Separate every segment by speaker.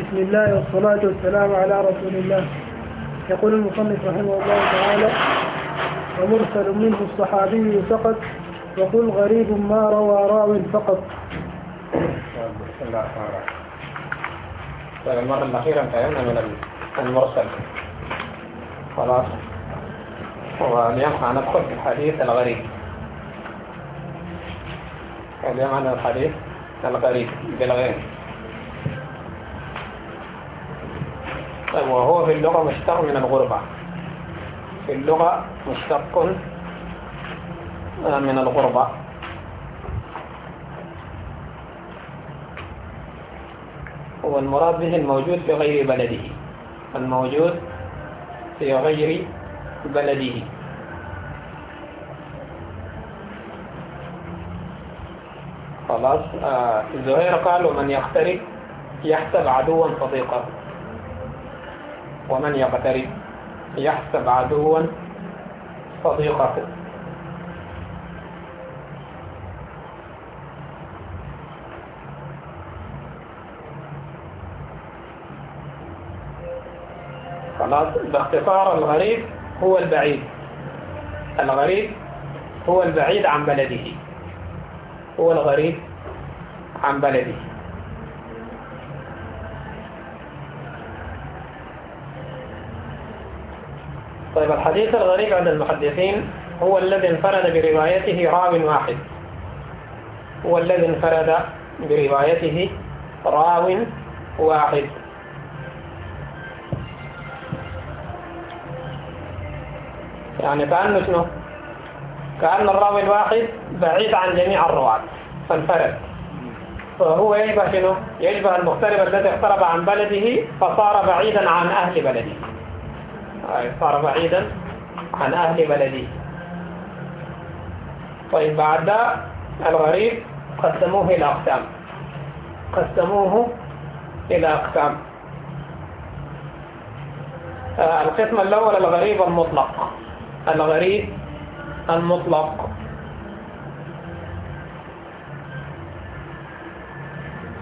Speaker 1: بسم الله والصلاة والسلام على رسول الله. يقول المصنف رحمه الله تعالى ومرسل منه الصحابي فقط وقل غريب ما روى راو فقط.
Speaker 2: بسم الله الرحمن الرحيم المرة الأخيرة انتهينا من المرسل. خلاص. واليوم هندخل في الحديث الغريب. اليوم عن الحديث الغريب بالغير وهو في اللغة مشتق من الغربة. في اللغة مشتق من الغربة. والمراد به الموجود في غير بلده. الموجود في غير بلده. خلاص آه زهير قال ومن يقترب يحسب عدوا صديقه. ومن يقترب يحسب عدوا صديقه. خلاص باختصار الغريب هو البعيد. الغريب هو البعيد عن بلده. هو الغريب عن بلده. طيب الحديث الغريب عند المحدثين هو الذي انفرد بروايته راو واحد. هو الذي انفرد بروايته راو واحد. يعني كأنه شنو؟ كأن الراوي الواحد بعيد عن جميع الرواة فانفرد. فهو يشبه شنو؟ يشبه المغترب الذي اقترب عن بلده فصار بعيدا عن أهل بلده. صار بعيدا عن أهل بلده. طيب بعد الغريب قسموه إلى أقسام. قسموه إلى أقسام. القسم الأول الغريب المطلق. الغريب المطلق.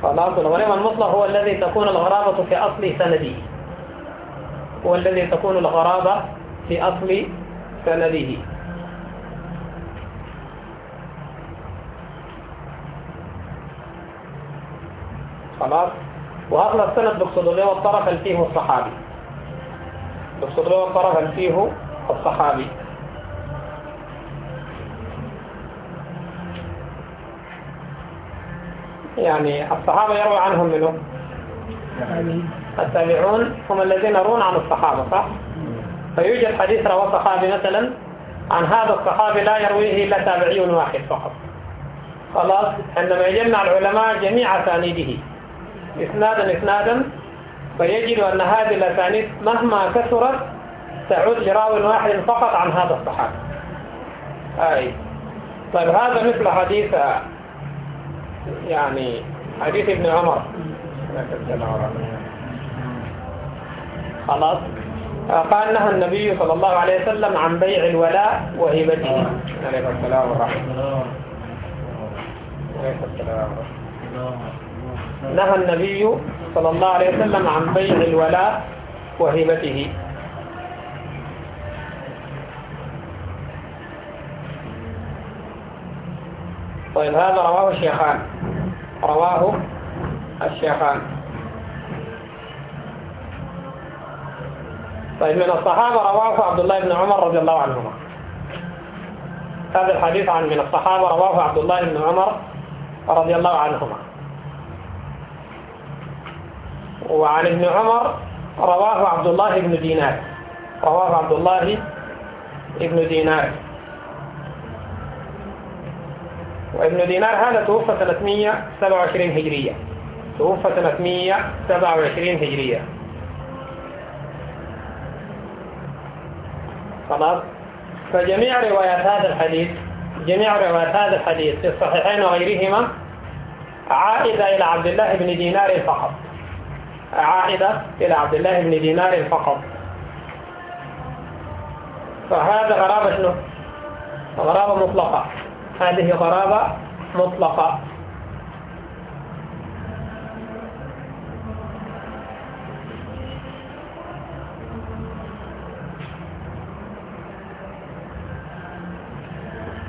Speaker 2: خلاص الغريب المطلق هو الذي تكون الغرابة في أصل سنده هو الذي تكون الغرابة في أصل سنده. خلاص؟ وأصل السند بقصد له الطرف فيه الصحابي؟ بقصد له الطرف فيه الصحابي؟ يعني الصحابة يروي عنهم منهم التابعون هم الذين يرون عن الصحابة صح؟ فيوجد حديث رواه صحابي مثلا عن هذا الصحابي لا يرويه إلا تابعي واحد فقط. خلاص عندما يجمع العلماء جميع أسانيده. إسنادا إسنادا. فيجد أن هذه الأسانيد مهما كثرت تعود لراو واحد فقط عن هذا الصحابي. أي. طيب هذا مثل حديث يعني حديث ابن عمر. خلاص. قال نهى النبي صلى الله عليه وسلم عن بيع الولاء وهبته. عليه السلام ورحمة نهى النبي صلى الله عليه وسلم عن بيع الولاء وهبته. طيب هذا رواه الشيخان. رواه الشيخان. طيب من الصحابة رواه عبد الله بن عمر رضي الله عنهما. هذا الحديث عن من الصحابة رواه عبد الله بن عمر رضي الله عنهما. وعن ابن عمر رواه عبد الله بن دينار. رواه عبد الله بن دينار. وابن دينار هذا توفى سنة 127 هجرية. توفى سنة 127 هجرية. خلاص فجميع روايات هذا الحديث جميع روايات هذا الحديث في الصحيحين وغيرهما عائدة إلى عبد الله بن دينار فقط. عائدة إلى عبد الله بن دينار فقط. فهذا غرابة شنو؟ غرابة مطلقة. هذه غرابة مطلقة.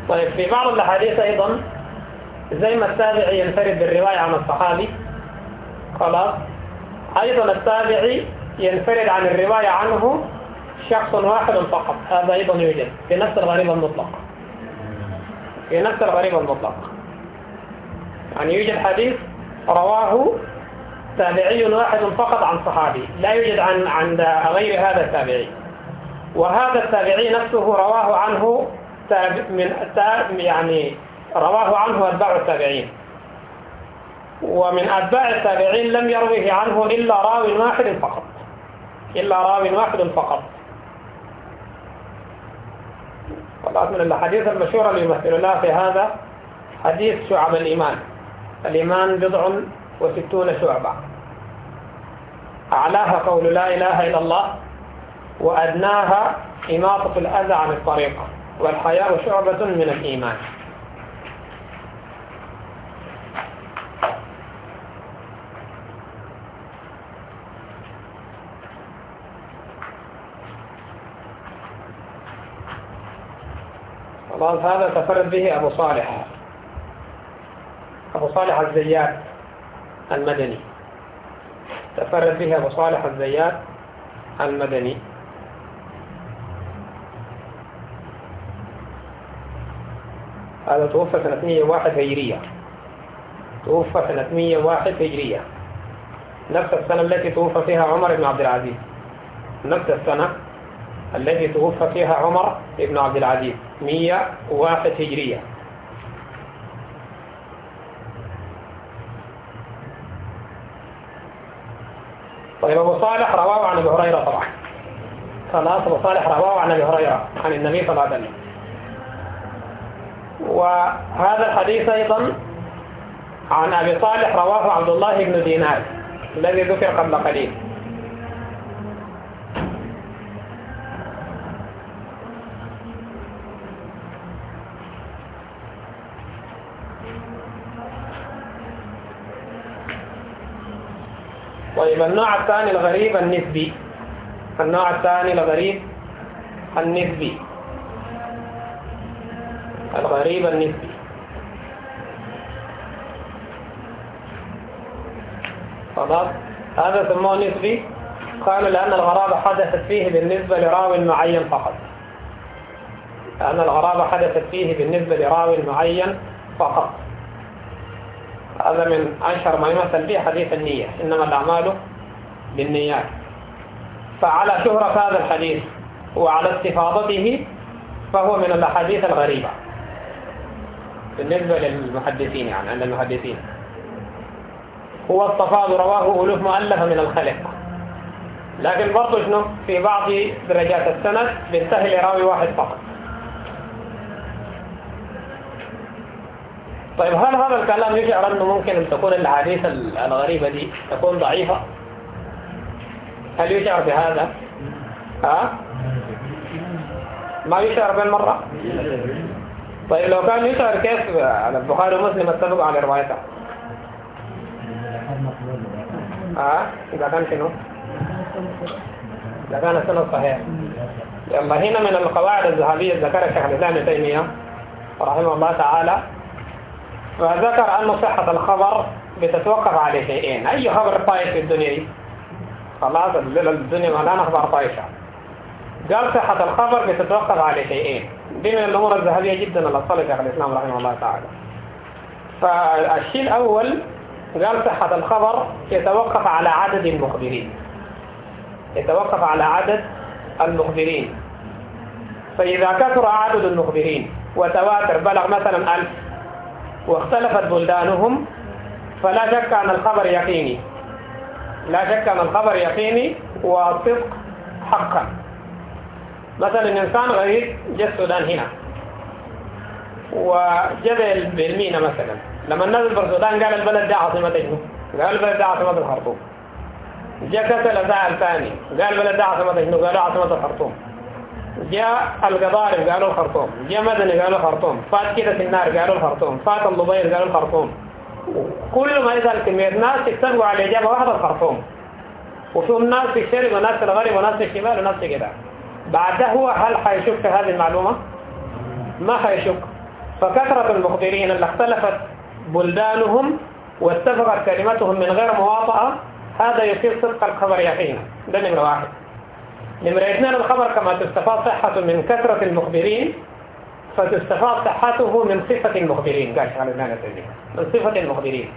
Speaker 2: طيب في بعض الأحاديث أيضا زي ما التابعي ينفرد بالرواية عن الصحابي خلاص أيضا التابعي ينفرد عن الرواية عنه شخص واحد فقط هذا أيضا يوجد في نفس الغريب المطلق. في نفس الغريب المطلق. يعني يوجد حديث رواه تابعي واحد فقط عن صحابي لا يوجد عن عند غير هذا التابعي. وهذا التابعي نفسه رواه عنه من يعني رواه عنه أتباع التابعين. ومن أتباع التابعين لم يروه عنه إلا راو واحد فقط. إلا راو واحد فقط. طلعت من الحديث المشهورة اللي يمثل الله في هذا حديث شعب الإيمان. الإيمان بضع وستون شعبة. أعلاها قول لا إله إلا الله وأدناها إماطة الأذى عن الطريق. والحياء شعبة من الإيمان. خلاص هذا تفرد به أبو صالح. أبو صالح الزيات المدني. تفرد به أبو صالح الزيات المدني. هذا توفى سنة 101 هجرية. توفى سنة 101 هجرية. نفس السنة التي توفى فيها عمر بن عبد العزيز. نفس السنة التي توفى فيها عمر بن عبد العزيز. 101 هجرية. طيب أبو صالح رواه عن أبي هريرة طبعا. خلاص أبو صالح رواه عن أبي هريرة عن النبي صلى الله عليه وسلم. وهذا الحديث أيضا عن أبي صالح رواه عبد الله بن دينار الذي ذكر قبل قليل. طيب النوع الثاني الغريب النسبي. النوع الثاني الغريب النسبي. الغريب النسبي خلاص هذا سموه نسبي. قالوا لأن الغرابة حدثت فيه بالنسبة لراو معين فقط. لأن الغرابة حدثت فيه بالنسبة لراو معين فقط. هذا من أشهر ما يمثل به حديث النية. إنما الأعمال بالنيات. فعلى شهرة هذا الحديث وعلى استفاضته فهو من الأحاديث الغريبة. بالنسبة للمحدثين يعني عند المحدثين. هو الصفاد رواه ألوف مؤلفة من الخلق. لكن برضو شنو؟ في بعض درجات السند بينتهي لراوي واحد فقط. طيب هل هذا الكلام يشعر أنه ممكن أن تكون الأحاديث الغريبة دي تكون ضعيفة؟ هل يشعر بهذا؟ ها؟ ما يشعر بالمرة؟ طيب لو كان يشعر كيف؟ على البخاري ومسلم اتفقوا على روايته. ها إذا كان شنو؟ إذا كان السنة صحيح. يلا هنا من القواعد الذهبية ذكرها الشيخ الإسلام ابن تيمية رحمه الله تعالى. فذكر أن صحة الخبر بتتوقف على شيئين. أي خبر طايش في الدنيا؟ خلاص الدنيا ملانة أخبار طايشة قال صحة الخبر بتتوقف على شيئين. دي من الأمور الذهبية جدا اللي أصلها شيخ الإسلام رحمه الله تعالى. فالشيء الأول قال صحة الخبر يتوقف على عدد المخبرين. يتوقف على عدد المخبرين. فإذا كثر عدد المخبرين وتواتر بلغ مثلا ألف واختلفت بلدانهم فلا شك أن الخبر يقيني. لا شك أن الخبر يقيني والصدق حقا. مثلا إنسان غريب جاء السودان هنا. وجاء بالمينا مثلا. لما نزل بالسودان قال البلد ده عاصمة شنو؟ قال البلد ده عاصمة الخرطوم. جاء كتل سائل ثاني. قال البلد ده عاصمة شنو؟ قالوا عاصمة الخرطوم. جاء القضارب قالوا الخرطوم. جاء مدني قالوا الخرطوم. فات كده في النار قالوا الخرطوم. فات اللبير قالوا الخرطوم. كل ما يسأل كمية ناس يتفقوا على إجابة واحدة الخرطوم. وفيهم ناس في الشرق وناس في الغرب وناس في الشمال وناس في كده. بعد هو هل حيشك في هذه المعلومة؟ ما حيشك. فكثرة المخبرين اللي اختلفت بلدانهم واتفقت كلمتهم من غير مواطأة هذا يصير صدق الخبر يقينا ده نمرة واحد. نمرة اثنين الخبر كما تستفاد صحة من كثرة المخبرين فتستفاد صحته من صفة المخبرين. قال شغال من صفة المخبرين.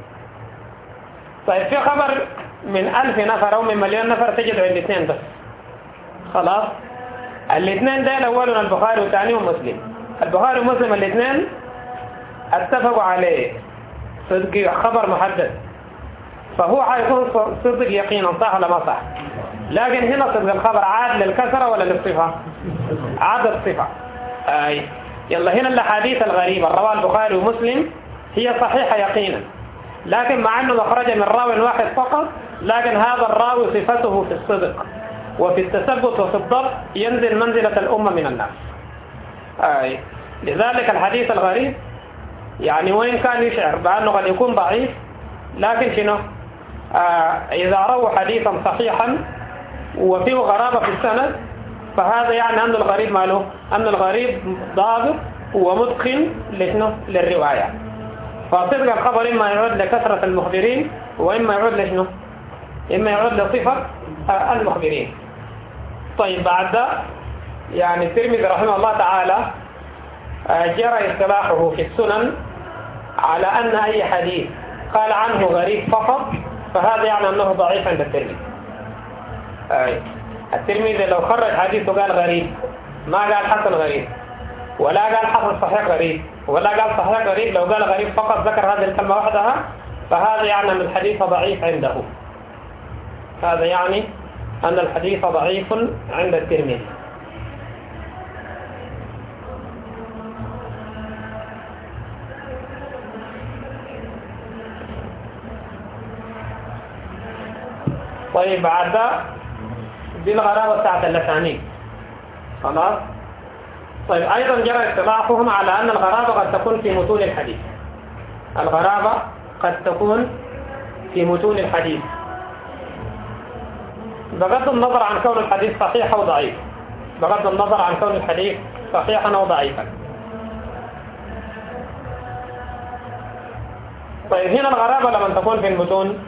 Speaker 2: طيب في خبر من ألف نفر أو من مليون نفر تجد عند اثنين بس. خلاص؟ الاثنين ده أولنا البخاري وثاني ومسلم. البخاري ومسلم الاثنين اتفقوا عليه. صدق خبر محدد. فهو حيكون صدق يقينا صح ولا ما صح؟ لكن هنا صدق الخبر عاد للكسرة ولا للصفة؟ عاد الصفة أي. يلا هنا الأحاديث الغريبة. رواه البخاري ومسلم. هي صحيحة يقينا. لكن مع أنه مخرج من راو واحد فقط لكن هذا الراوي صفته في الصدق. وفي التثبت وفي الضبط ينزل منزلة الأمة من الناس. أي لذلك الحديث الغريب يعني وين كان يشعر بأنه قد يكون ضعيف لكن شنو؟ آه إذا رووا حديثا صحيحا وفيه غرابة في السند فهذا يعني أن الغريب ماله أن الغريب ضابط ومتقن لشنو؟ للرواية. فصدق الخبر إما يعود لكثرة المخبرين وإما يعود لشنو؟ إما يعود لصفة المخبرين. طيب بعد يعني الترمذي رحمه الله تعالى آه، جرى اصطلاحه في السنن على أن أي حديث قال عنه غريب فقط فهذا يعني أنه ضعيف عند الترمذي. الترمذي لو خرج حديث وقال غريب ما قال حسن غريب ولا قال حسن صحيح غريب ولا قال صحيح غريب لو قال غريب فقط ذكر هذه الكلمة وحدها فهذا يعني أن الحديث ضعيف عنده. هذا يعني أن الحديث ضعيف عند الترمذي. طيب بعد دي الغرابة بتاعت اللسانين خلاص؟ طيب أيضا جرى اصطلاحهم على أن الغرابة قد تكون في متون الحديث. الغرابة قد تكون في متون الحديث. بغض النظر عن كون الحديث صحيح أو ضعيف. بغض النظر عن كون الحديث صحيحا أو ضعيفا. طيب هنا الغرابة لما تكون في المتون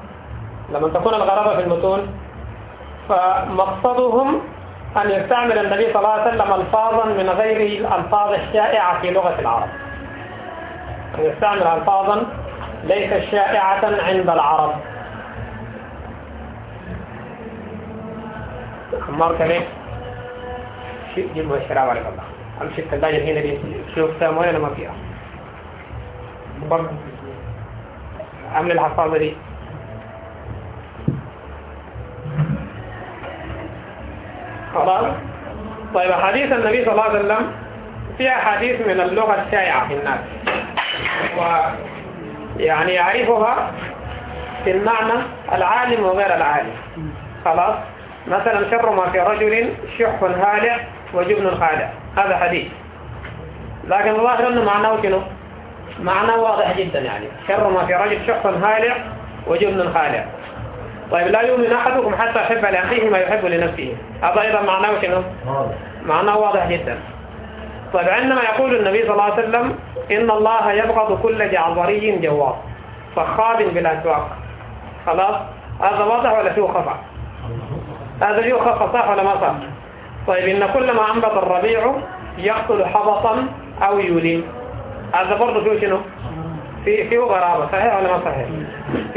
Speaker 2: لما تكون الغرابة في المتون فمقصدهم أن يستعمل النبي صلى الله عليه وسلم ألفاظا من غير الألفاظ الشائعة في لغة العرب. أن يستعمل ألفاظا ليست شائعة عند العرب. عمار كريم شيء جيب الشراب عليك الله. أمشي الثلاجة هنا دي شوف ساموين ما فيها. عمل الحفاظة دي. خلاص. طيب حديث النبي صلى الله عليه وسلم فيها حديث من اللغة الشائعة في الناس. ويعني يعرفها في المعنى العالم وغير العالم. خلاص. مثلا شر ما في رجل شح هالع وجبن خالع هذا حديث. لكن الظاهر أنه معناه شنو؟ معناه واضح جدا يعني. شر ما في رجل شح هالع وجبن خالع طيب لا يؤمن أحدكم حتى يحب لأخيه ما يحب لنفسه. هذا أيضا معناه شنو؟ معناه واضح جدا. طيب عندما يقول النبي صلى الله عليه وسلم إن الله يبغض كل جعبري جواب فخاب بالأسواق. خلاص؟ هذا واضح ولا فيه خفا هذا خفا صح ولا ما صح؟ طيب إن كل ما أنبط الربيع يقتل حبطا أو يلم هذا برضه فيه شنو؟ في فيه غرابة. صحيح ولا ما صحيح؟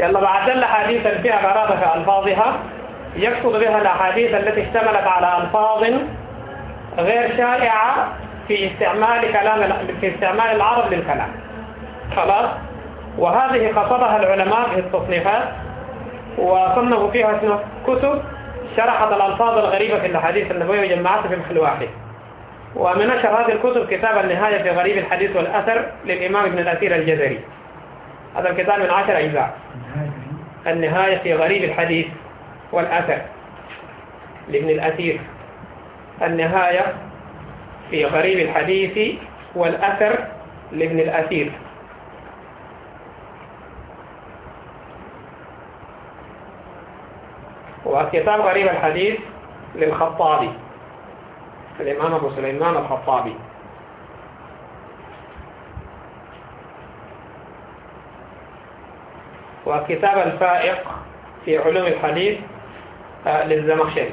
Speaker 2: يلا بعد الأحاديث اللي فيها غرابة في ألفاظها. يقصد بها الأحاديث التي اشتملت على ألفاظ غير شائعة في استعمال كلام في استعمال العرب للكلام. خلاص؟ وهذه قصدها العلماء في التصنيفات. وصنفوا فيها كتب. شرحت الألفاظ الغريبة في الأحاديث النبوية وجمعتها في محل واحد. ومن أشهر هذه الكتب كتاب النهاية في غريب الحديث والأثر للإمام ابن الأثير الجزري. هذا الكتاب من عشر أجزاء. النهاية في غريب الحديث والأثر لابن الأثير. النهاية في غريب الحديث والأثر لابن الأثير. والختام غريب الحديث للخطابي الإمام أبو سليمان الخطابي. وكتاب الفائق في علوم الحديث آه، للزمخشري.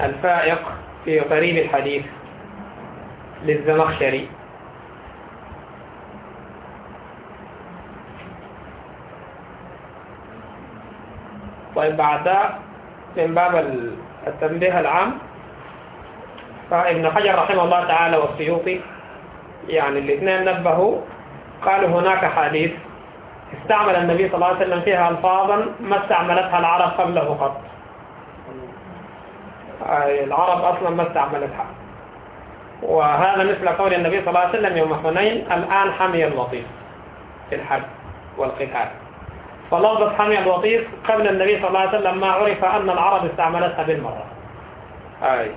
Speaker 2: الفائق في غريب الحديث للزمخشري. طيب بعد من باب التنبيه العام فابن حجر رحمه الله تعالى والسيوطي يعني الاثنين نبهوا قالوا هناك حديث استعمل النبي صلى الله عليه وسلم فيها ألفاظا ما استعملتها العرب قبله قط. العرب أصلا ما استعملتها. وهذا مثل قول النبي صلى الله عليه وسلم يوم حنين الآن حمي الوطيس في الحرب والقتال. فلفظة حمي الوطيس قبل النبي صلى الله عليه وسلم ما عرف أن العرب استعملتها بالمرة. أي.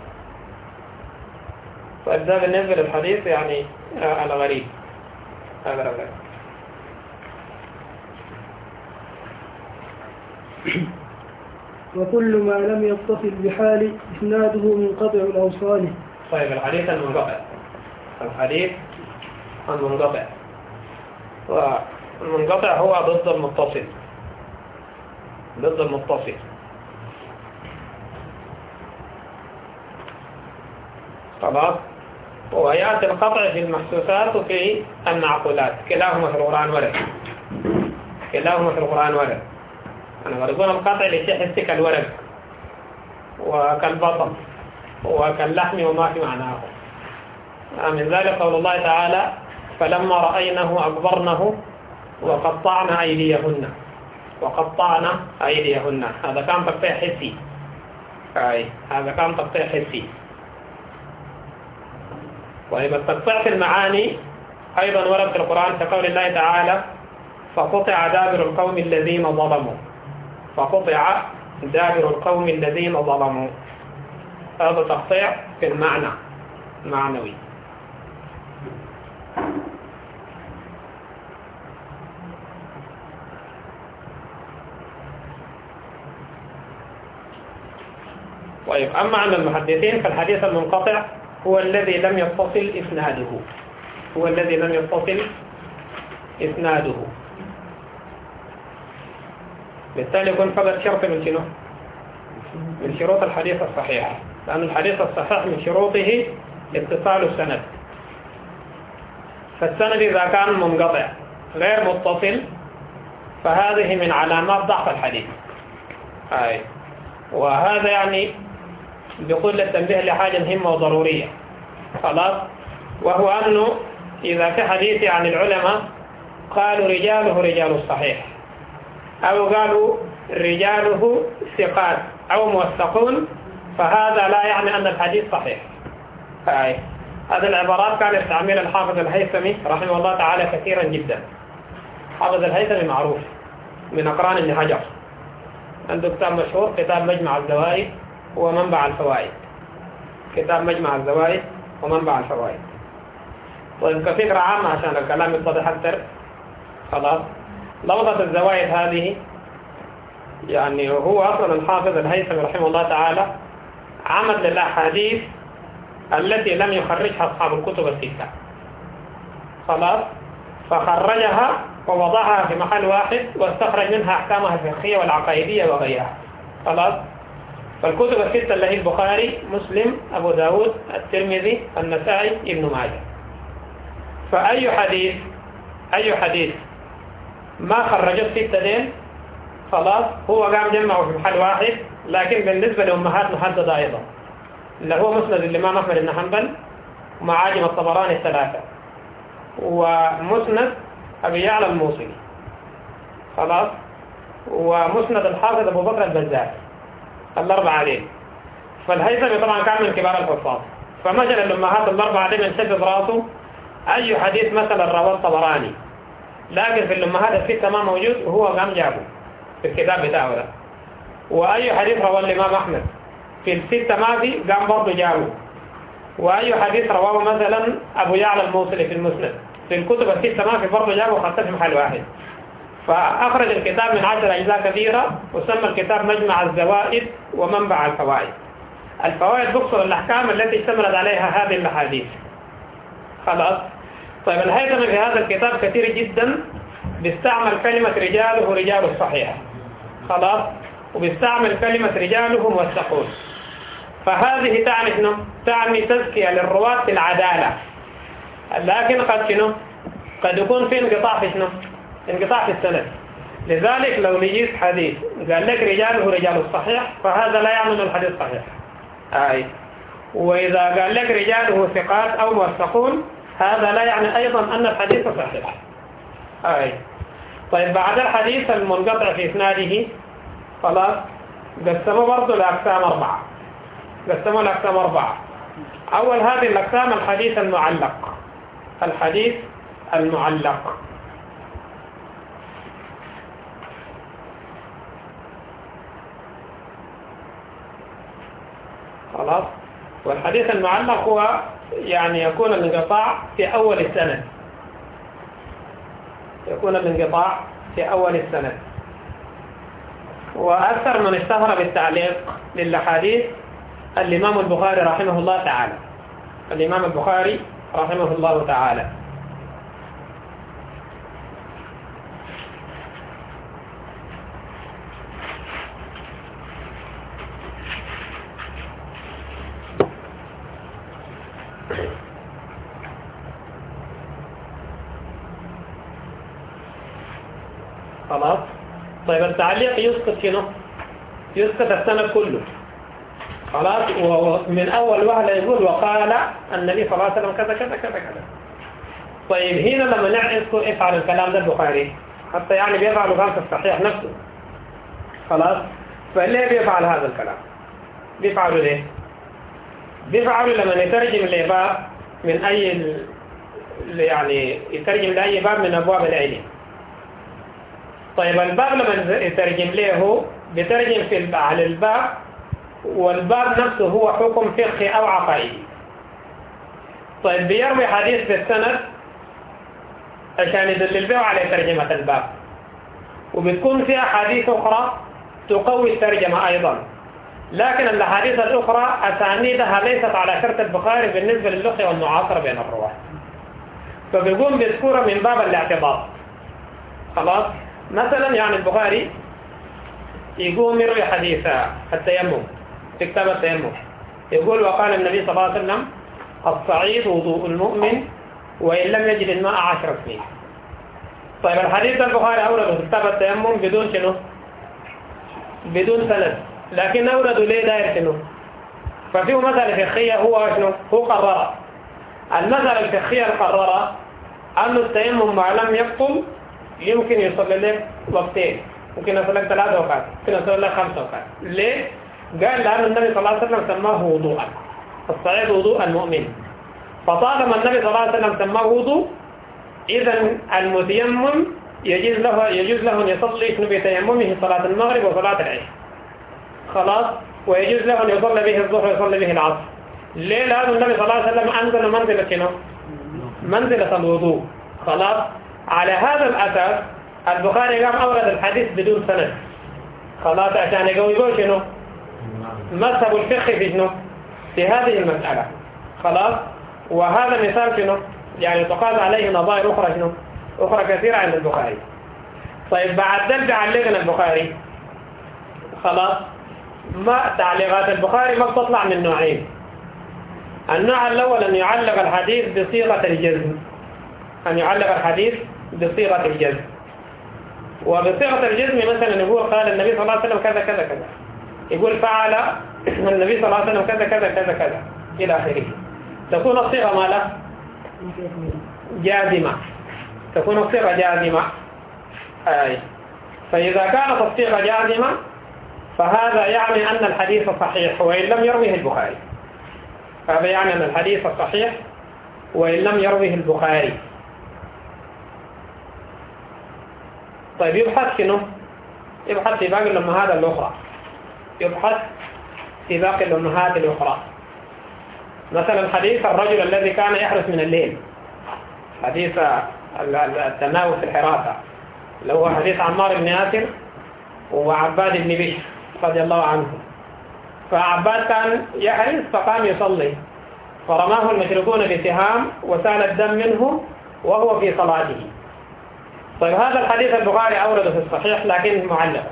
Speaker 2: طيب ده بالنسبة للحديث يعني آه الغريب. هذا الغريب.
Speaker 1: وكل ما لم يتصل بحال إسناده منقطع الأوصال.
Speaker 2: طيب الحديث المنقطع. الحديث المنقطع. والمنقطع هو ضد المتصل. ضد المتصل. خلاص؟ ويأتي القطع في المحسوسات وفي المعقولات. كلاهما في القرآن ورد. كلاهما في القرآن ورد. أنا برقون القطع لشيء كالورق وكالبطن وكاللحم وما في معناه. من ذلك قول الله تعالى فلما رأينه أكبرنه وقطعنا أيديهن. وقطعنا أيديهن. هذا كان تقطيع حسي. أي. هذا كان تقطيع حسي. وإذا التقطيع في المعاني أيضا ورد في القرآن في قول الله تعالى فقطع دابر القوم الذين ظلموا. فقطع دابر القوم الذين ظلموا. هذا تقطيع في المعنى معنوي. طيب أما عند المحدثين فالحديث المنقطع هو الذي لم يتصل إسناده. هو الذي لم يتصل إسناده. بالتالي يكون فقط شرط من شنو؟ من شروط الحديث الصحيح. لأن الحديث الصحيح من شروطه اتصال السند. فالسند إذا كان منقطع غير متصل فهذه من علامات ضعف الحديث. أي وهذا يعني بقول التنبيه لحاجة مهمة وضرورية. خلاص؟ وهو أنه إذا في حديث عن العلماء قالوا رجاله رجال الصحيح أو قالوا رجاله ثقات أو موثقون فهذا لا يعني أن الحديث صحيح. هاي. هذه العبارات كان يستعملها الحافظ الهيثمي رحمه الله تعالى كثيرا جدا. حافظ الهيثمي معروف من أقران ابن حجر. عنده كتاب مشهور كتاب مجمع الزوائد. ومنبع الفوائد. كتاب مجمع الزوائد ومنبع الفوائد. طيب كفكرة عامة عشان الكلام يتضح أكثر. خلاص. لفظة الزوائد هذه يعني هو أصلا الحافظ الهيثم رحمه الله تعالى عمل للأحاديث التي لم يخرجها أصحاب الكتب الستة. خلاص. فخرجها ووضعها في محل واحد واستخرج منها أحكامها الفقهية والعقائدية وغيرها. خلاص. فالكتب الستة اللي هي البخاري مسلم أبو داود الترمذي النسائي ابن ماجه. فأي حديث أي حديث ما خرجت الستة دين خلاص هو قام جمعه في محل واحد لكن بالنسبة لأمهات محددة أيضا. اللي هو مسند الإمام أحمد بن حنبل ومعاجم الطبراني الثلاثة. ومسند أبي يعلى الموصلي. خلاص؟ ومسند الحافظ أبو بكر البزار الأربعة عليه. فالهيثمي طبعا كان من كبار الحفاظ. فمثلا الأمهات الأربعة دي من شدد رأسه أي حديث مثلا رواه الطبراني. لكن في الأمهات الستة ما موجود وهو قام جابه في الكتاب بتاعه ده. وأي حديث رواه الإمام أحمد. في الستة ما في قام برضه جابه. وأي حديث رواه مثلا أبو يعلى الموصلي في المسند. في الكتب الستة ما في برضه جابه وخطه في محل واحد. فأخرج الكتاب من عشر أجزاء كثيرة وسمى الكتاب مجمع الزوائد ومنبع الفوائد. الفوائد بقصر الأحكام التي اشتملت عليها هذه الأحاديث. خلاص. طيب الهيثم في هذا الكتاب كثير جدا. بيستعمل كلمة رجاله رجال الصحيح. خلاص. وبيستعمل كلمة رجاله موثقون. فهذه تعني شنو؟ تعني تزكية للرواة في العدالة. لكن قد شنو؟ قد يكون في انقطاع في شنو؟ انقطاع في السند. لذلك لو لقيت حديث قال لك رجاله رجال الصحيح فهذا لا يعني الحديث صحيح. آي. وإذا قال لك رجاله ثقات أو موثقون هذا لا يعني أيضا أن الحديث صحيح. آي. طيب بعد الحديث المنقطع في إسناده خلاص قسموا برضه لأقسام أربعة. قسموا لأقسام أربعة. أول هذه الأقسام الحديث المعلق. الحديث المعلق. خلاص؟ والحديث المعلق هو يعني يكون الانقطاع في أول السنة. يكون الانقطاع في أول السنة. وأكثر من اشتهر بالتعليق للحديث الإمام البخاري رحمه الله تعالى. الإمام البخاري رحمه الله تعالى. خلاص؟ طيب التعليق يسقط شنو يسقط السنة كله. خلاص؟ ومن أول وهلة يقول وقال النبي صلى الله عليه وسلم كذا كذا كذا كذا. طيب هنا لما نعرف افعل الكلام ده البخاري حتى يعني بيفعل في الصحيح نفسه. خلاص؟ فليه بيفعل هذا الكلام؟ بيفعله ليه؟ بيفعله لما يترجم العباد من أي يعني يترجم لأي باب من أبواب العلم. طيب الباب لما يترجم له بيترجم في على الباب والباب نفسه هو حكم فقهي أو عقائدي. طيب بيروي حديث في السند عشان يدلل به على ترجمة الباب وبتكون فيها حديث أخرى تقوي الترجمة أيضا. لكن الأحاديث الأخرى أسانيدها ليست على شرط البخاري بالنسبة للغة والمعاصرة بين الرواة. فبيقوم بذكورة من باب الاعتبار. خلاص؟ مثلا يعني البخاري يقوم يروي حديث التيمم في كتاب التيمم يقول وقال النبي صلى الله عليه وسلم الصعيد وضوء المؤمن وإن لم يجد الماء عشر سنين. طيب الحديث البخاري أورده في كتاب التيمم بدون شنو؟ بدون سند. لكن أورده ليه داير شنو؟ ففيه مسألة فقهية هو شنو؟ هو قرر. المسألة الفقهية القررة أن التيمم ما لم يبطل يمكن يصلي لك وقتين ممكن يصلي لك ثلاث وقات ممكن يصلي لك خمس وقات ليه؟ قال لأن النبي صلى الله عليه وسلم سماه وضوءا الصعيد وضوء المؤمن فطالما النبي صلى الله عليه وسلم سماه وضوء إذا المتيمم يجوز له يجوز له أن يصلي بتيممه صلاة المغرب وصلاة العشاء خلاص ويجوز له أن يصلي به الظهر ويصلي به العصر ليه لأن النبي صلى الله عليه وسلم أنزل منزلة شنو؟ منزلة الوضوء خلاص على هذا الأساس البخاري قام أورد الحديث بدون سند. خلاص عشان يقول يقول شنو؟ مذهب الفقه في شنو؟ في هذه المسألة. خلاص؟ وهذا مثال شنو؟ يعني تقاس عليه نظائر أخرى شنو؟ أخرى كثيرة عند البخاري. طيب بعد ذلك علقنا البخاري. خلاص؟ ما تعليقات البخاري ما بتطلع من نوعين. النوع الأول أن يعلق الحديث بصيغة الجزم. أن يعلق الحديث بصيغة الجزم. وبصيغة الجزم مثلا يقول قال النبي صلى الله عليه وسلم كذا كذا كذا. يقول فعل النبي صلى الله عليه وسلم كذا كذا كذا كذا إلى آخره. تكون الصيغة ماذا؟ جازمة. تكون الصيغة جازمة. أي. فإذا كانت الصيغة جازمة فهذا يعني أن الحديث صحيح وإن لم يرويه البخاري. هذا يعني أن الحديث صحيح وإن لم يرويه البخاري. طيب يبحث شنو؟ يبحث في باقي الأمهات الأخرى. يبحث في باقي الأمهات الأخرى. مثلا حديث الرجل الذي كان يحرس من الليل. حديث التناول في الحراسة. اللي هو حديث عمار بن ياسر وعباد بن بشر رضي الله عنه. فعباد كان يحرس فقام يصلي. فرماه المشركون بسهام وسال الدم منه وهو في صلاته. طيب هذا الحديث البخاري أورده في الصحيح لكن معلق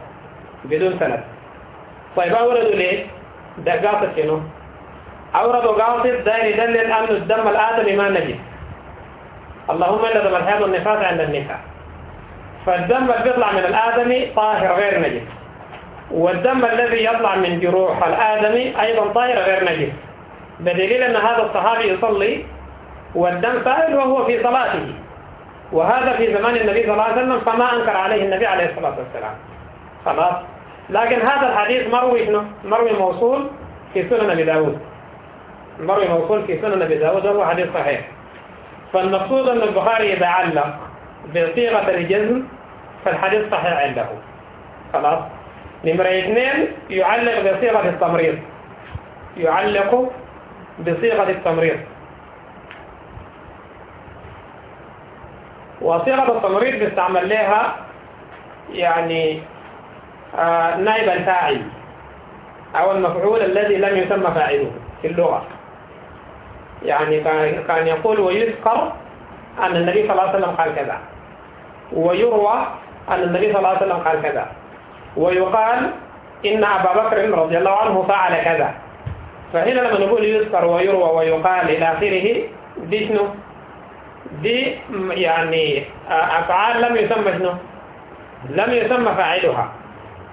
Speaker 2: بدون سند. طيب أورده ليه؟ ده قاصد شنو؟ أورده قاصد ده يدلل أن الدم الآدمي ما نجس. اللهم إلا دم الحيض والنفاس عند النساء. فالدم اللي بيطلع من الآدمي طاهر غير نجس. والدم الذي يطلع من جروح الآدمي أيضا طاهر غير نجس. بدليل أن هذا الصحابي يصلي والدم سائل وهو في صلاته. وهذا في زمان النبي صلى الله عليه وسلم فما أنكر عليه النبي عليه الصلاة والسلام. خلاص. لكن هذا الحديث مروي شنو؟ مروي موصول في سنن أبي داود. مروي موصول في سنن أبي داود وهو حديث صحيح. فالمقصود أن البخاري إذا علق بصيغة الجزم فالحديث صحيح عنده. خلاص. نمرة اثنين يعلق بصيغة التمريض. يعلق بصيغة التمريض. وصيغة التمريض بيستعمل لها يعني آه نائب الفاعل أو المفعول الذي لم يسمى فاعله في اللغة. يعني كان يقول ويذكر أن النبي صلى الله عليه وسلم قال كذا. ويروى أن النبي صلى الله عليه وسلم قال كذا. ويقال إن أبا بكر رضي الله عنه فعل كذا. فهنا لما نقول يذكر ويروى ويقال إلى آخره دي شنو؟ دي يعني أفعال لم يسمى شنو؟ لم يسمى فاعلها.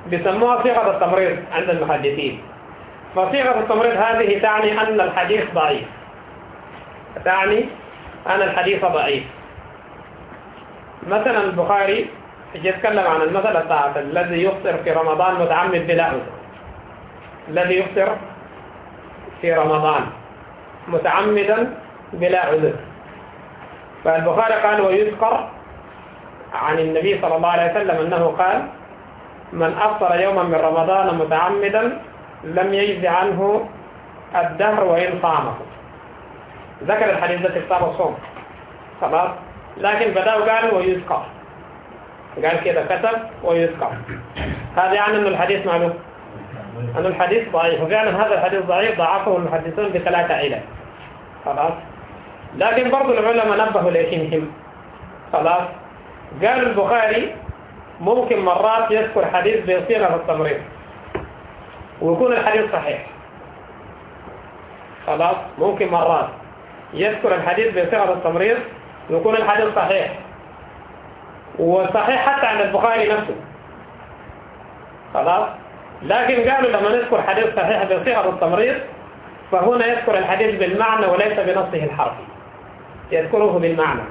Speaker 2: بيسموها صيغة التمريض عند المحدثين. فصيغة التمريض هذه تعني أن الحديث ضعيف. تعني أن الحديث ضعيف. مثلا البخاري يتكلم عن المسألة بتاعت الذي يفطر في رمضان متعمد بلا عذر الذي يفطر في رمضان متعمدا بلا عذر. فالبخاري قال ويذكر عن النبي صلى الله عليه وسلم أنه قال من أفطر يوما من رمضان متعمدا لم يجز عنه الدهر وإن صامه. ذكر الحديث ده في كتاب الصوم. خلاص؟ لكن بدأوا قالوا ويذكر. قال كده كتب ويذكر. هذا يعني أن الحديث معلوم؟ أن الحديث ضعيف. وفعلا هذا الحديث ضعيف ضعفه المحدثون بثلاثة علل. خلاص؟ لكن برضو العلماء نبهوا ليش خلاص. قال البخاري ممكن مرات يذكر حديث بصيغة التمريض. ويكون الحديث صحيح. خلاص. ممكن مرات يذكر الحديث بصيغة التمريض ويكون الحديث صحيح. وصحيح حتى عند البخاري نفسه. خلاص. لكن قالوا لما نذكر حديث صحيح بصيغة التمريض فهنا يذكر الحديث بالمعنى وليس بنصه الحرفي. يذكره بالمعنى.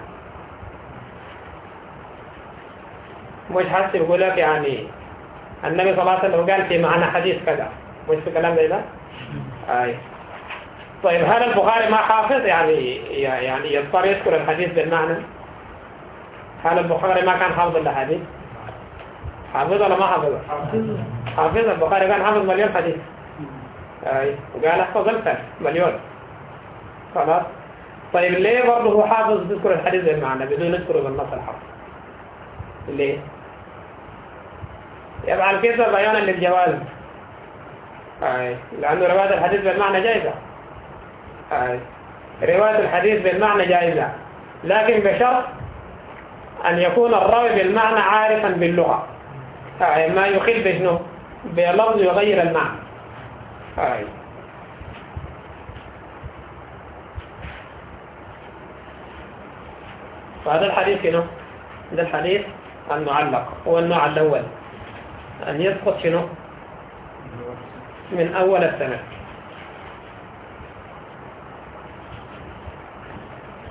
Speaker 2: مش حاسس يقول لك يعني النبي صلى الله عليه وسلم قال في معنى حديث كذا. مش في كلام زي ده؟ أي. طيب هل البخاري ما حافظ يعني يعني يضطر يذكر الحديث بالمعنى؟ هل البخاري ما كان حافظ الحديث؟ حافظ ولا ما حافظ؟ حافظ. البخاري كان حافظ مليون حديث. أي. وقال أحفظ مليون. خلاص. طيب ليه برضه هو حافظ يذكر الحديث بالمعنى بدون يذكره بالنص الحرفي ليه يفعل كده بيانا للجواز أي. لأنه رواية الحديث بالمعنى جائزة أي. رواية الحديث بالمعنى جائزة لكن بشرط أن يكون الراوي بالمعنى عارفا باللغة أي. ما يخل بشنو بلفظ يغير المعنى أي. فهذا الحديث شنو؟ هذا الحديث المعلق هو النوع الأول. أن يسقط شنو؟ من أول السنة.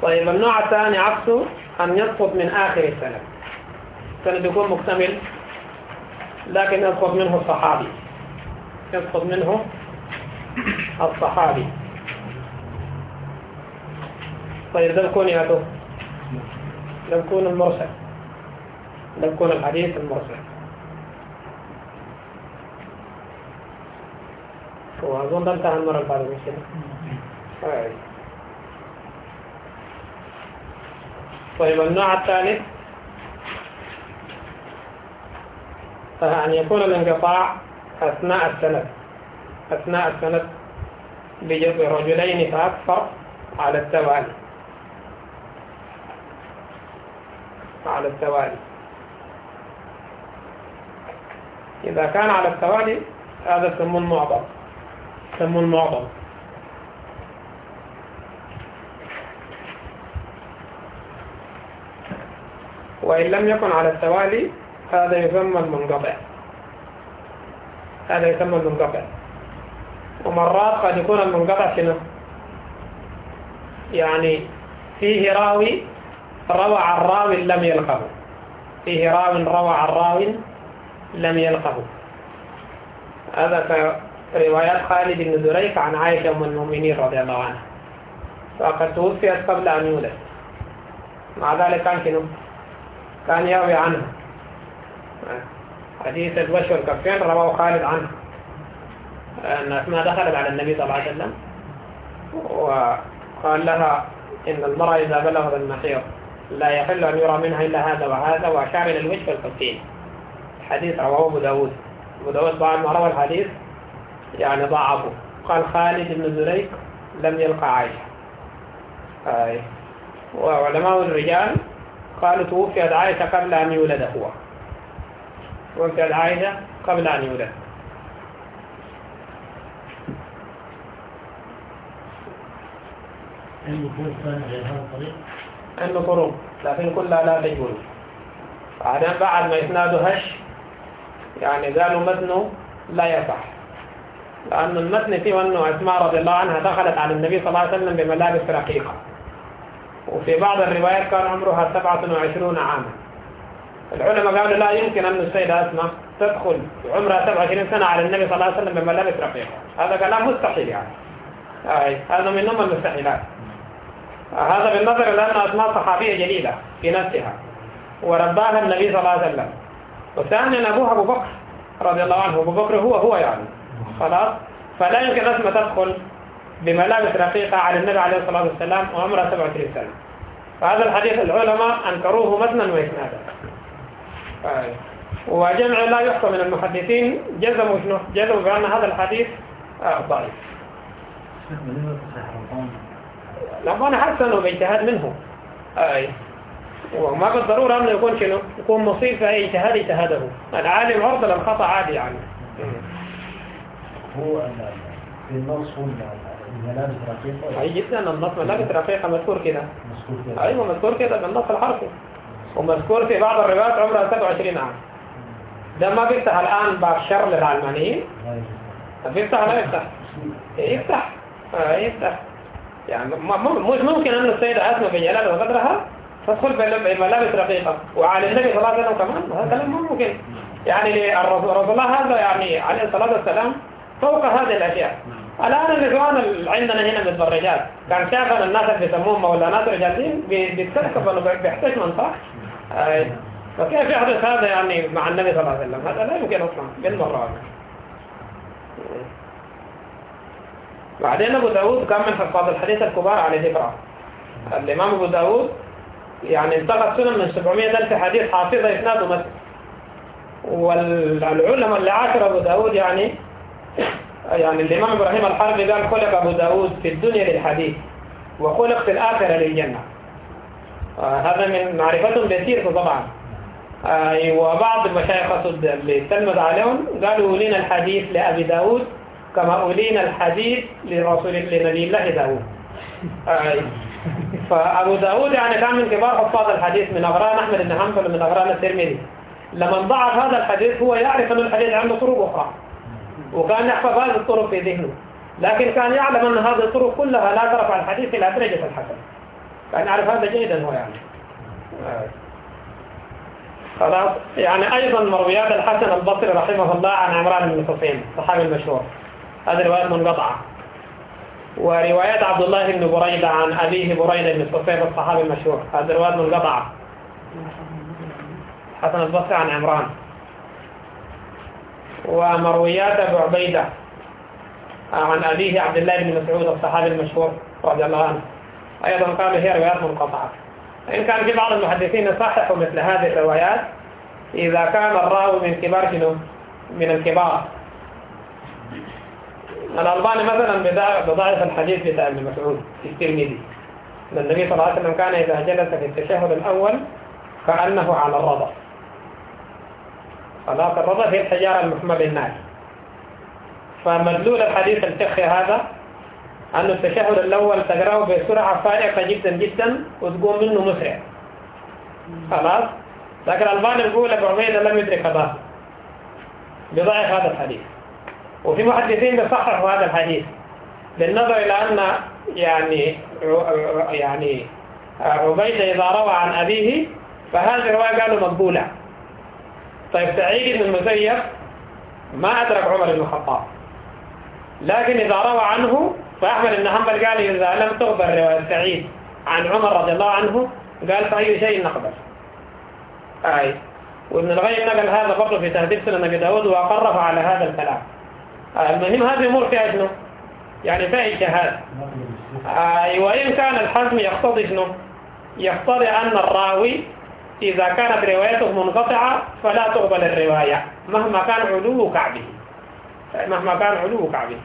Speaker 2: طيب النوع الثاني عكسه أن يسقط من آخر السنة. السنة يكون مكتمل لكن يسقط منه الصحابي. يسقط منه الصحابي. طيب ده يكون يا ده يكون المرسل. ده يكون الحديث المرسل. وأظن انتهى المرة اللي بعد مش كده؟ طيب. النوع الثالث أن يكون الانقطاع أثناء السند. أثناء السند برجلين فأكثر على التوالي. على التوالي. إذا كان على التوالي هذا سمو المعضل سمو المعضل وإن لم يكن على التوالي هذا يسمى المنقطع. هذا يسمى المنقطع. ومرات قد يكون المنقطع شنو؟ يعني فيه راوي روى عن لم يلقه. فيه راو روى عن لم يلقه. هذا كروايات خالد بن زريق عن عائشة أم المؤمنين رضي الله عنها. فقد توفيت قبل أن يولد. مع ذلك كان شنو؟ كان يروي عنها حديث الوشر كفين رواه خالد عنه. أن أسماء دخلت على النبي صلى الله عليه وسلم. وقال لها إن المرأة إذا بلغت المحيط لا يحل أن يرى منها إلا هذا وهذا وأشار إلى الوجه والكفين حديث رواه أبو داود. أبو داود بعد ما روى الحديث يعني ضعفه قال خالد بن زريق لم يلقى عائشة. آه. وعلماء الرجال قالوا توفيت عائشة قبل أن يولد هو. توفيت عائشة قبل أن يولد.
Speaker 3: المفروض كان غير هذا الطريق؟
Speaker 2: طرق لكن كلها لا تجبر بعدين بعد ما يسناده هش يعني قالوا متنه لا يصح. لأن المتن فيه أنه أسماء رضي الله عنها دخلت على النبي صلى الله عليه وسلم بملابس رقيقة. وفي بعض الروايات كان عمرها 27 عاما. العلماء قالوا لا يمكن أن السيدة أسماء تدخل عمرها 27 سنة على النبي صلى الله عليه وسلم بملابس رقيقة. هذا كلام مستحيل يعني. هذا من ضمن المستحيلات. هذا بالنظر لأن أسماء صحابية جليلة في نفسها ورباها النبي صلى الله عليه وسلم. وثانيا أبوها أبو بكر رضي الله عنه أبو بكر هو هو يعني. خلاص؟ فلا يمكن أسمى تدخل بملابس رقيقة على النبي عليه الصلاة والسلام وعمرها 27 سنة. فهذا الحديث العلماء أنكروه متنا وإسنادا. وجمع لا يحصى من المحدثين جزموا شنو؟ جزموا بأن هذا الحديث آه ضعيف ربنا حسنه باجتهاد منه أي. وما بالضرورة أنه يكون شنو؟ يكون مصيب في اجتهاد اجتهاده. العالم عرض للخطأ عادي يعني.
Speaker 3: هو في النص هو الملابس رقيقة
Speaker 2: أي جدا النص ملابس رقيقة مذكور كده.
Speaker 3: مذكور كده.
Speaker 2: أيوة مذكور كده بالنص الحرفي. ومذكور في بعض الروايات عمرها 27 عام. ده ما بيفتح الآن باب شر للعلمانيين. بيفتح لا يفتح؟ يفتح. آه يفتح. يعني مش ممكن أن السيدة أسمى بجلالة وقدرها تدخل بملابس رقيقة. وعلى النبي صلى الله عليه وسلم كمان هذا كلام مو ممكن. يعني الرسول الله هذا يعني عليه الصلاة والسلام فوق هذه الأشياء. الآن النسوان اللي عندنا هنا متبرجات كان شافنا الناس اللي بيسموهم مولانات رجال دين بيتكسف إنه بيحتشمن صح؟ فكيف يحدث هذا يعني مع النبي صلى الله عليه وسلم؟ هذا لا يمكن أصلا. بالمرة بعدين أبو داود كان من حفاظ الحديث الكبار على ذكره الإمام أبو داود يعني انتقد سنن من 700 ألف حديث حافظة إسناد ومتن والعلماء اللي عاشر أبو داود يعني يعني الإمام إبراهيم الحربي قال خلق أبو داود في الدنيا للحديث وخلق في الآخرة للجنة. آه هذا من معرفتهم بسيرته طبعا. آه وبعض المشايخ اللي تلمذ عليهم قالوا أولينا الحديث لأبي داود كما أولينا الحديث لرسول لنبي الله داود. آه فأبو داود يعني كان من كبار حفاظ الحديث من أغران أحمد بن حنبل ومن أغران الترمذي. لما ضعف هذا الحديث هو يعرف أن الحديث عنده طرق أخرى وكان يحفظ هذه الطرق في ذهنه. لكن كان يعلم أن هذه الطرق كلها لا ترفع الحديث إلى درجة الحسن. كان يعرف هذا جيدا هو يعني. خلاص يعني أيضا مرويات الحسن البصري رحمه الله عن عمران بن حسين الصحابي المشهور. هذه روايات منقطعة. وروايات عبد الله بن بريدة عن أبيه بريدة بن صفير الصحابي المشهور هذه روايات منقطعة. حسن البصري عن عمران. ومرويات أبو عبيدة عن أبيه عبد الله بن مسعود الصحابي المشهور رضي الله عنه. أيضا قالوا هي روايات منقطعة. إن كان في بعض المحدثين يصححوا مثل هذه الروايات إذا كان الراوي من كبار من الكبار. الألباني مثلا بضاعف الحديث بتاع ابن مسعود في الترمذي. النبي صلى الله عليه وسلم كان إذا جلس في التشهد الأول كأنه على الرضا. خلاص الرضا هي الحجارة المحمى بالنار فمدلول الحديث الفقهي هذا أن التشهد الأول تقرأه بسرعة فارقة جدا جدا وتقوم منه مسرع. خلاص؟ لكن الباني يقول أبو عبيدة لم يدرك هذا. بضعف هذا الحديث. وفي محدثين بيصححوا هذا الحديث بالنظر إلى أن يعني يعني عبيدة إذا روى عن أبيه فهذه الرواية قالوا مقبولة. طيب سعيد بن المسيب ما أدرك عمر بن الخطاب. لكن إذا روى عنه فأحمد بن حنبل قال إذا لم تقبل رواية سعيد عن عمر رضي الله عنه قال فأي شيء نقبل. آي وابن الغيم نقل هذا برضه في تهذيب سنة أبي داود وأقرف على هذا الكلام. المهم هذه أمور فيها شنو؟ يعني فيها اجتهاد آه وإن كان الحزم يقتضي شنو؟ يقتضي أن الراوي إذا كانت روايته منقطعة فلا تقبل الرواية مهما كان علو كعبه مهما كان علو كعبه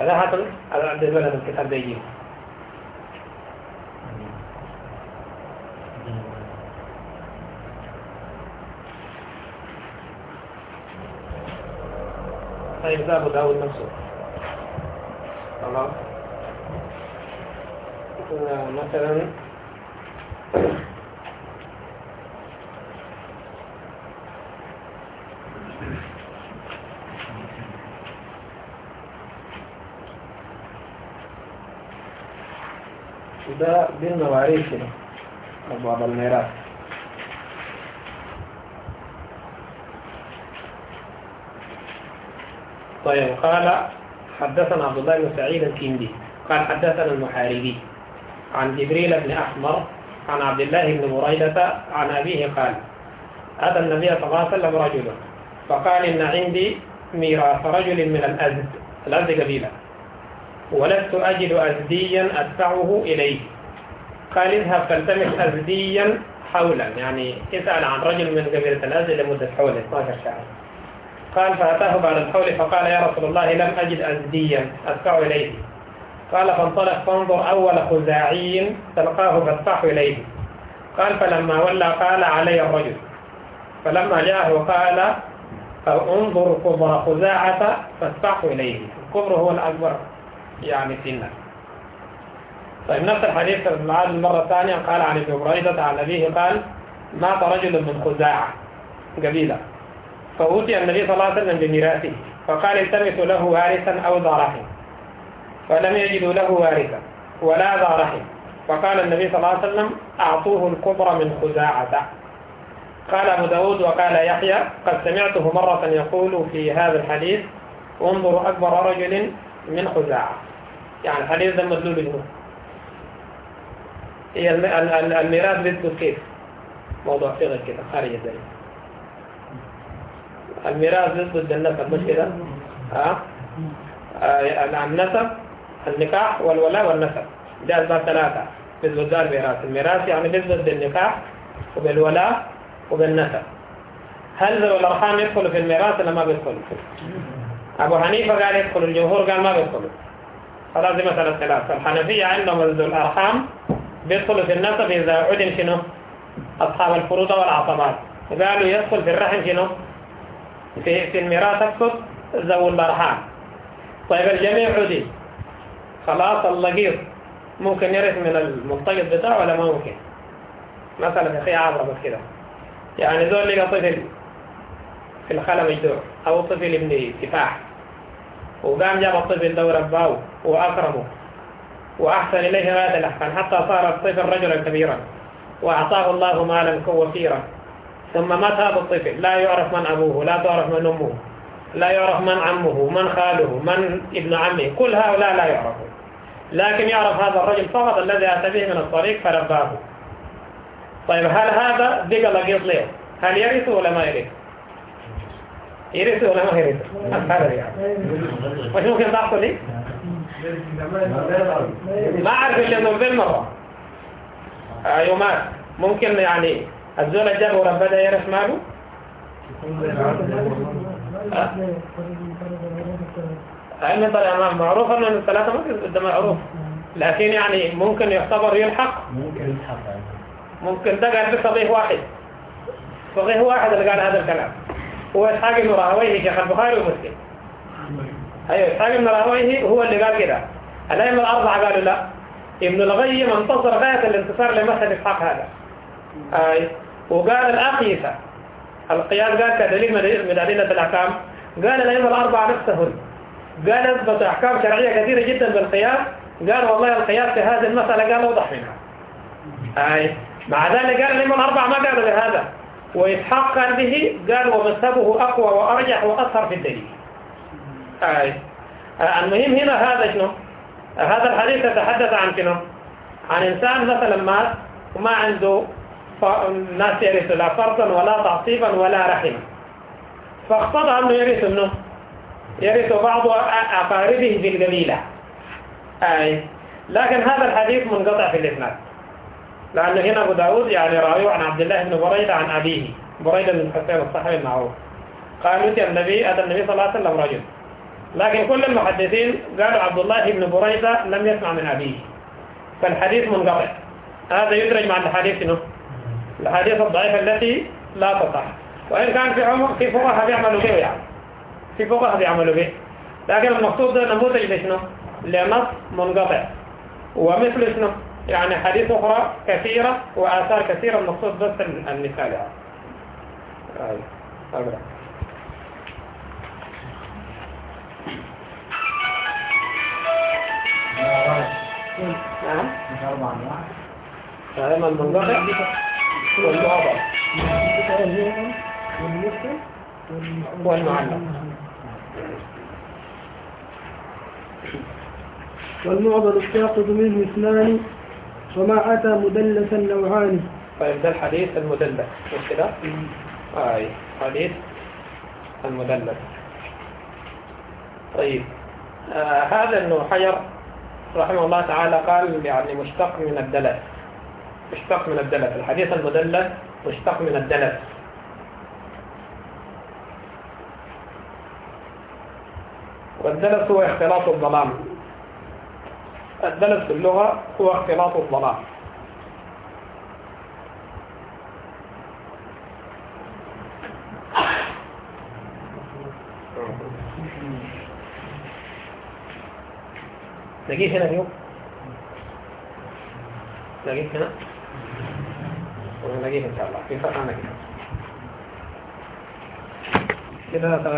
Speaker 2: هذا حصل على عبد الولد الكتاب ده يجيب طيب ده أبو داود نفسه خلاص مثلا ده بالمواريث كده. أبواب الميراث طيب قال حدثنا عبد الله بن سعيد الكندي قال حدثنا المحاربي عن جبريل بن أحمر عن عبد الله بن بريدة عن أبيه قال أتى النبي صلى الله عليه وسلم رجل فقال إن عندي ميراث رجل من الأزد الأزد قبيلة ولست أجد أزديا أدفعه إليه. قال اذهب فالتمس أزديا حولا. يعني اسأل عن رجل من قبيلة الأزد لمدة حول 12 شهر. قال فأتاه بعد الحول فقال يا رسول الله لم أجد أزديا أدفع إليه. قال فانطلق فانظر أول خزاعي تلقاه فادفعه إليه. قال فلما ولى قال علي الرجل. فلما جاءه قال انظر كبر خزاعة فادفعه إليه. الكبر هو الأكبر يعني سنا طيب نفس الحديث المعاد المرة الثانية قال عن ابن بريدة عن أبيه قال مات رجل من خزاعة قبيلة فأوتي النبي صلى الله عليه وسلم بميراثه فقال التمسوا له وارثا أو ذا رحم فلم يجدوا له وارثا ولا ذا رحم فقال النبي صلى الله عليه وسلم أعطوه الكبر من خزاعة. قال أبو داود وقال يحيى قد سمعته مرة يقول في هذا الحديث انظروا أكبر رجل من خزاعة. يعني الحديث ده مدلول له هي الميراث بيثبت كيف؟ موضوع صيغة كده خارج ذلك الميراث ضد النسب مش كده؟ ها؟ آه النسب النكاح والولاء والنسب. ده أسباب ثلاثة بيثبت ده الميراث الميراث يعني بيثبت بالنكاح وبالولاء وبالنسب. هل ذو الأرحام يدخل في الميراث ولا ما بيدخل؟ أبو حنيفة قال يدخل الجمهور قال ما بيدخل. خلاص دي مسألة خلاف الحنفية عندهم ذو الأرحام بيدخل في النسب إذا عدم شنو؟ أصحاب الفروض والعصبات قالوا يدخل في الرحم شنو؟ في في الميراث أقصد ذو الأرحام طيب الجميع عدي خلاص اللقيط ممكن يرث من الملتقط بتاعه ولا ما ممكن؟ مثلا في عبرة بس كده. يعني ذول لقى طفل في الخلا مجدوع أو طفل ابن سفاح. وقام جاب الطفل ده ورباه وأكرمه. وأحسن إليه هذا الأحسن حتى صار الطفل رجلا كبيرا. وأعطاه الله مالا وفيرا. ثم مات هذا الطفل. لا يعرف من أبوه لا تعرف من أمه لا يعرف من عمه من خاله من ابن عمه. كل هؤلاء لا يعرفون. لكن يعرف هذا الرجل فقط الذي أتى به من الطريق فرباه. طيب هل هذا بقى لقيط له هل يرث ولا ما يرث يرث ولا ما يرث هذا يعني. مش ممكن تحصل لي؟ ما أعرف إلا أنه بالمرة يومات ممكن يعني الزول جاب ورب بدأ يرث ماله؟ علم طريقة معروف أن الثلاثة ما ده معروف لكن يعني ممكن يعتبر يلحق.
Speaker 3: ممكن يعني
Speaker 2: ممكن ده قال بصحيح واحد. صحيح واحد اللي قال هذا الكلام. هو إسحاق بن راهويه شيخ البخاري ومسلم. أيوة. إسحاق بن راهويه هو اللي قال كده. الأئمة الأربعة قالوا لا. إبن الغيم انتصر غاية الانتصار لمذهب إسحاق هذا. أي. وقال الأخيسة. القياس قال كدليل من من أدلة الأحكام. قال الأئمة الأربعة نفسهم قال أثبت أحكام شرعية كثيرة جدا بالقياس. قال والله القياس في هذه المسألة قال أوضح منها. أي. مع ذلك قال الأئمة الأربعة ما قالوا بهذا وإسحاق قال به قال ومذهبه أقوى وأرجح وأثر في الدليل. أي آه، المهم هنا هذا شنو؟ هذا الحديث يتحدث عن شنو؟ عن إنسان مثلا مات وما عنده ناس يرث لا فرضا ولا تعصيبا ولا رحما فاقتضى أنه يرث منه. يرث بعض أقاربه في القبيلة أي لكن هذا الحديث منقطع في الإسناد. لأنه هنا أبو داود يعني راوي عن عبد الله بن بريدة عن أبيه. بريدة بن الحسين الصحابي المعروف. قال أتي النبي أتى النبي صلى الله عليه وسلم رجل. لكن كل المحدثين قالوا عبد الله بن بريدة لم يسمع من أبيه. فالحديث منقطع. هذا يدرج مع الحديث شنو؟ الحديث الضعيفة التي لا تصح وإن كان في عمر في فقهاء بيعملوا به يعني. في فقهاء بيعملوا به. لكن المقصود ده نموذج لشنو؟ لنص منقطع. ومثل شنو؟ يعني حديث أخرى كثيرة وآثار كثيرة المقصود بس المثال يعني. نعم المنقطع والمعضل والمعلق
Speaker 1: والمعضل الساقط منه اثنان وما أتى مدلسا نوعان.
Speaker 2: طيب ده الحديث المدلس مش كده؟ أي حديث المدلس طيب. آه هذا ابن حجر رحمه الله تعالى قال يعني مشتق من الدلس مشتق من الدلس الحديث المدلس مشتق من الدلس والدلس هو اختلاط الظلام. الدلس في اللغة هو اختلاط الظلام. نجيب هنا اليوم نجيب هنا ونجيب إن شاء الله في فترة نجيب كده